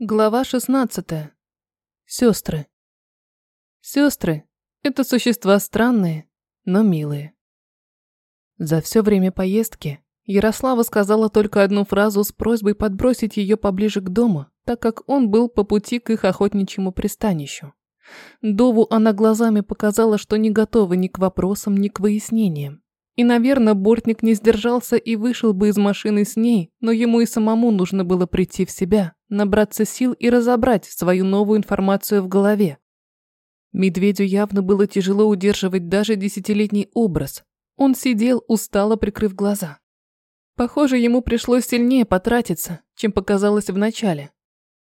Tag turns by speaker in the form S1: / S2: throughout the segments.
S1: Глава 16. Сестры. Сестры – это существа странные, но милые. За все время поездки Ярослава сказала только одну фразу с просьбой подбросить ее поближе к дому, так как он был по пути к их охотничьему пристанищу. Дову она глазами показала, что не готова ни к вопросам, ни к выяснениям. И, наверное, Бортник не сдержался и вышел бы из машины с ней, но ему и самому нужно было прийти в себя, набраться сил и разобрать свою новую информацию в голове. Медведю явно было тяжело удерживать даже десятилетний образ. Он сидел, устало прикрыв глаза. Похоже, ему пришлось сильнее потратиться, чем показалось в начале.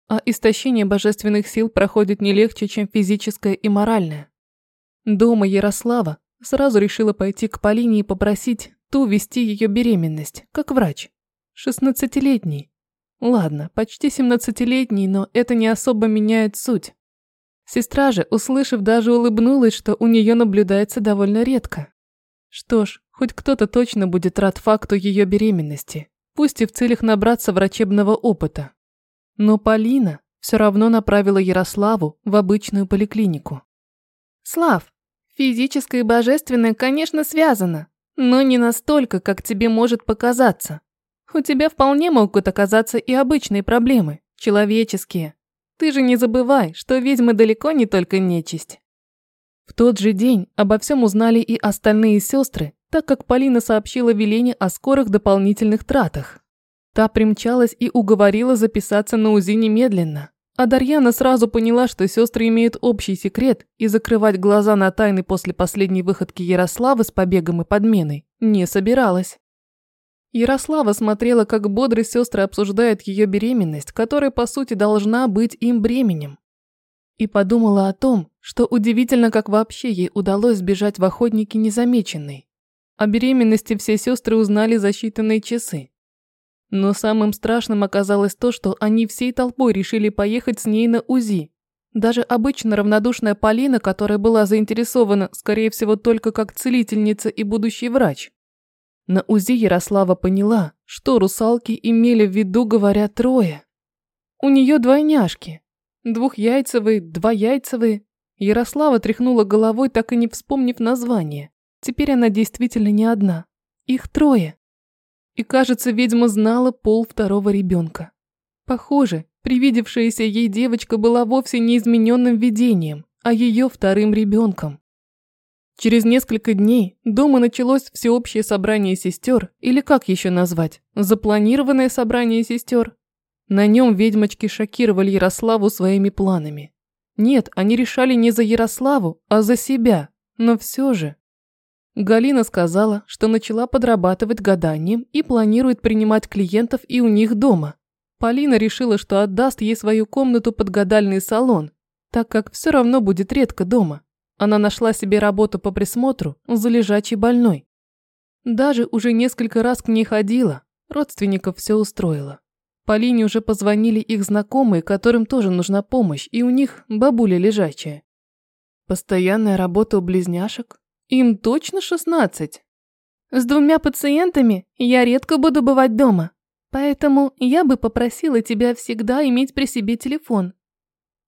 S1: А истощение божественных сил проходит не легче, чем физическое и моральное. Дома Ярослава Сразу решила пойти к Полине и попросить ту вести ее беременность, как врач. Шестнадцатилетний. Ладно, почти семнадцатилетний, но это не особо меняет суть. Сестра же, услышав, даже улыбнулась, что у нее наблюдается довольно редко. Что ж, хоть кто-то точно будет рад факту ее беременности, пусть и в целях набраться врачебного опыта. Но Полина все равно направила Ярославу в обычную поликлинику. «Слав, Физическое и божественное, конечно, связано, но не настолько, как тебе может показаться. У тебя вполне могут оказаться и обычные проблемы, человеческие. Ты же не забывай, что ведьмы далеко не только нечисть. В тот же день обо всем узнали и остальные сестры, так как Полина сообщила Велене о скорых дополнительных тратах. Та примчалась и уговорила записаться на УЗИ немедленно. А Дарьяна сразу поняла, что сестры имеют общий секрет, и закрывать глаза на тайны после последней выходки Ярославы с побегом и подменой не собиралась. Ярослава смотрела, как бодрые сестры обсуждают ее беременность, которая, по сути, должна быть им бременем. И подумала о том, что удивительно, как вообще ей удалось сбежать в охотники незамеченной. О беременности все сестры узнали за считанные часы. Но самым страшным оказалось то, что они всей толпой решили поехать с ней на УЗИ. Даже обычно равнодушная Полина, которая была заинтересована, скорее всего, только как целительница и будущий врач. На УЗИ Ярослава поняла, что русалки имели в виду, говоря, трое. У нее двойняшки. Двухяйцевые, двояйцевые. Ярослава тряхнула головой, так и не вспомнив название. Теперь она действительно не одна. Их трое. И, кажется, ведьма знала пол второго ребенка. Похоже, привидевшаяся ей девочка была вовсе не измененным видением, а ее вторым ребенком. Через несколько дней дома началось всеобщее собрание сестер, или как еще назвать, запланированное собрание сестер. На нем ведьмочки шокировали Ярославу своими планами. Нет, они решали не за Ярославу, а за себя, но все же. Галина сказала, что начала подрабатывать гаданием и планирует принимать клиентов и у них дома. Полина решила, что отдаст ей свою комнату под гадальный салон, так как все равно будет редко дома. Она нашла себе работу по присмотру за лежачей больной. Даже уже несколько раз к ней ходила, родственников все устроило. Полине уже позвонили их знакомые, которым тоже нужна помощь, и у них бабуля лежачая. Постоянная работа у близняшек, им точно шестнадцать. С двумя пациентами я редко буду бывать дома, поэтому я бы попросила тебя всегда иметь при себе телефон.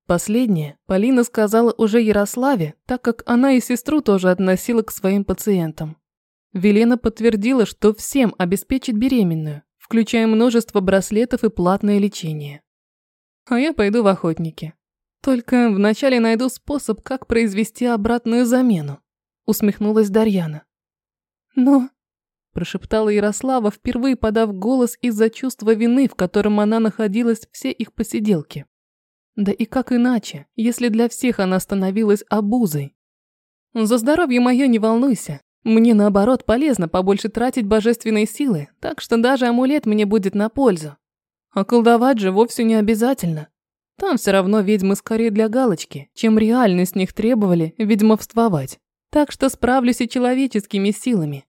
S1: Последнее Полина сказала уже Ярославе, так как она и сестру тоже относила к своим пациентам. Велена подтвердила, что всем обеспечит беременную, включая множество браслетов и платное лечение. А я пойду в охотники. Только вначале найду способ, как произвести обратную замену усмехнулась Дарьяна. Но, прошептала Ярослава, впервые подав голос из-за чувства вины, в котором она находилась все их посиделки. Да и как иначе, если для всех она становилась обузой? За здоровье мое не волнуйся. Мне, наоборот, полезно побольше тратить божественной силы, так что даже амулет мне будет на пользу. А колдовать же вовсе не обязательно. Там все равно ведьмы скорее для галочки, чем реально с них требовали ведьмовствовать так что справлюсь и человеческими силами.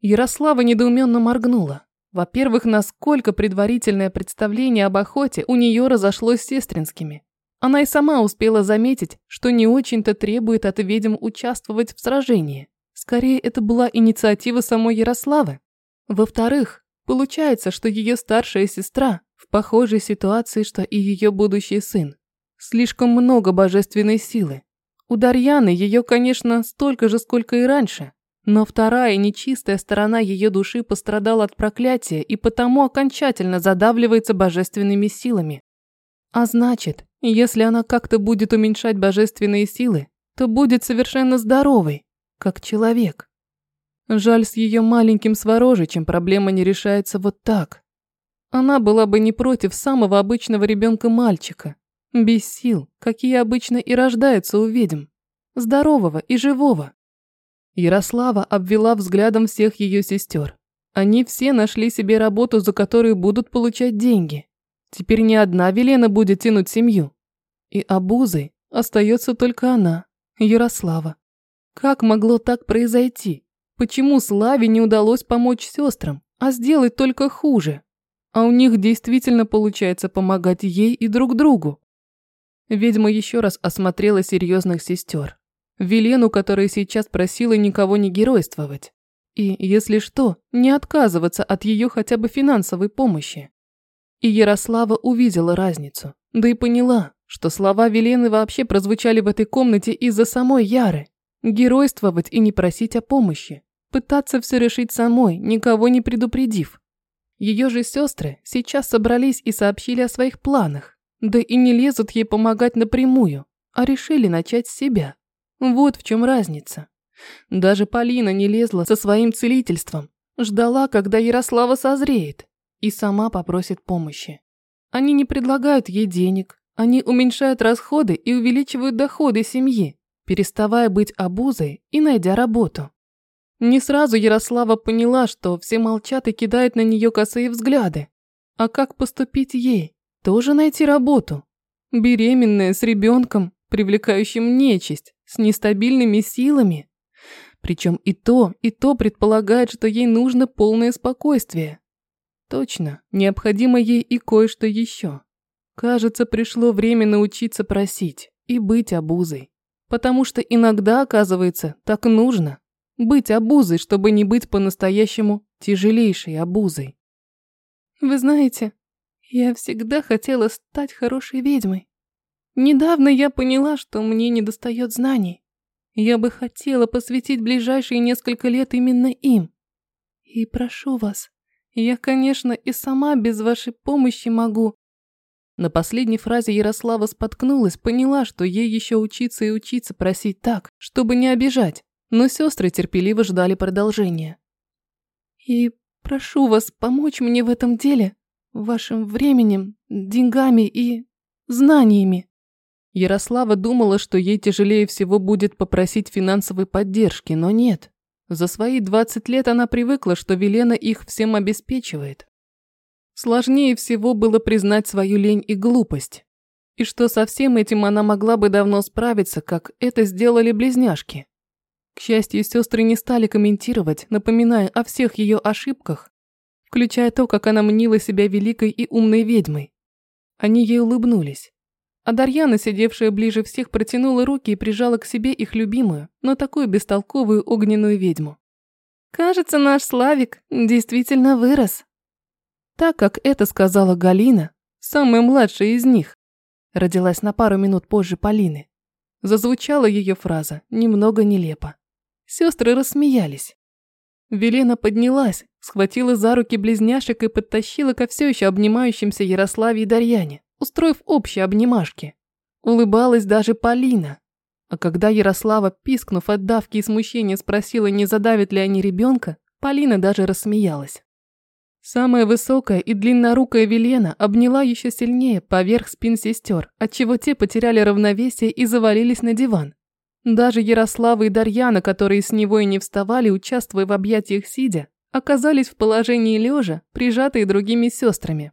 S1: Ярослава недоуменно моргнула. Во-первых, насколько предварительное представление об охоте у нее разошлось с сестринскими. Она и сама успела заметить, что не очень-то требует от ведьм участвовать в сражении. Скорее, это была инициатива самой Ярославы. Во-вторых, получается, что ее старшая сестра в похожей ситуации, что и ее будущий сын. Слишком много божественной силы. У Дарьяны ее, конечно, столько же, сколько и раньше. Но вторая нечистая сторона ее души пострадала от проклятия и потому окончательно задавливается божественными силами. А значит, если она как-то будет уменьшать божественные силы, то будет совершенно здоровой, как человек. Жаль, с ее маленьким Сворожичем проблема не решается вот так. Она была бы не против самого обычного ребенка-мальчика, без сил, какие обычно и рождаются у ведьм, здорового и живого. Ярослава обвела взглядом всех ее сестер. Они все нашли себе работу, за которую будут получать деньги. Теперь ни одна Велена будет тянуть семью. И обузой остается только она, Ярослава. Как могло так произойти? Почему Славе не удалось помочь сестрам, а сделать только хуже? А у них действительно получается помогать ей и друг другу. Ведьма еще раз осмотрела серьезных сестер. Велену, которая сейчас просила никого не геройствовать. И, если что, не отказываться от ее хотя бы финансовой помощи. И Ярослава увидела разницу, да и поняла, что слова Велены вообще прозвучали в этой комнате из-за самой Яры. Геройствовать и не просить о помощи. Пытаться все решить самой, никого не предупредив. Ее же сестры сейчас собрались и сообщили о своих планах. Да и не лезут ей помогать напрямую, а решили начать с себя. Вот в чем разница. Даже Полина не лезла со своим целительством, ждала, когда Ярослава созреет, и сама попросит помощи. Они не предлагают ей денег, они уменьшают расходы и увеличивают доходы семьи, переставая быть обузой и найдя работу. Не сразу Ярослава поняла, что все молчат и кидают на нее косые взгляды. А как поступить ей? Тоже найти работу? Беременная, с ребенком, привлекающим нечисть с нестабильными силами. Причем и то, и то предполагает, что ей нужно полное спокойствие. Точно, необходимо ей и кое-что еще. Кажется, пришло время научиться просить и быть обузой. Потому что иногда, оказывается, так нужно. Быть обузой, чтобы не быть по-настоящему тяжелейшей обузой. Вы знаете, я всегда хотела стать хорошей ведьмой. Недавно я поняла, что мне недостает знаний. Я бы хотела посвятить ближайшие несколько лет именно им. И прошу вас, я, конечно, и сама без вашей помощи могу. На последней фразе Ярослава споткнулась, поняла, что ей еще учиться и учиться просить так, чтобы не обижать, но сестры терпеливо ждали продолжения. И прошу вас помочь мне в этом деле, вашим временем, деньгами и знаниями. Ярослава думала, что ей тяжелее всего будет попросить финансовой поддержки, но нет. За свои 20 лет она привыкла, что Велена их всем обеспечивает. Сложнее всего было признать свою лень и глупость. И что со всем этим она могла бы давно справиться, как это сделали близняшки. К счастью, сестры не стали комментировать, напоминая о всех ее ошибках, включая то, как она мнила себя великой и умной ведьмой. Они ей улыбнулись. А Дарьяна, сидевшая ближе всех, протянула руки и прижала к себе их любимую, но такую бестолковую огненную ведьму. «Кажется, наш Славик действительно вырос». Так как это сказала Галина, самая младшая из них, родилась на пару минут позже Полины. Зазвучала ее фраза, немного нелепо. Сестры рассмеялись. Велена поднялась, схватила за руки близняшек и подтащила ко все еще обнимающимся Ярославе и Дарьяне устроив общие обнимашки. Улыбалась даже Полина. А когда Ярослава, пискнув от давки и смущения, спросила, не задавит ли они ребенка, Полина даже рассмеялась. Самая высокая и длиннорукая Велена обняла еще сильнее поверх спин сестер, отчего те потеряли равновесие и завалились на диван. Даже Ярослава и Дарьяна, которые с него и не вставали, участвуя в объятиях сидя, оказались в положении лежа, прижатые другими сестрами.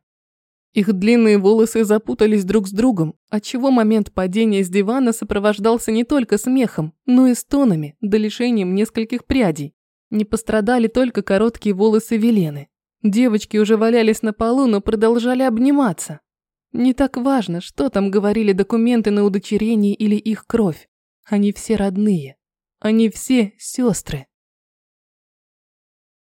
S1: Их длинные волосы запутались друг с другом, отчего момент падения с дивана сопровождался не только смехом, но и стонами, до лишением нескольких прядей. Не пострадали только короткие волосы Велены. Девочки уже валялись на полу, но продолжали обниматься. Не так важно, что там говорили документы на удочерение или их кровь. Они все родные. Они все сестры.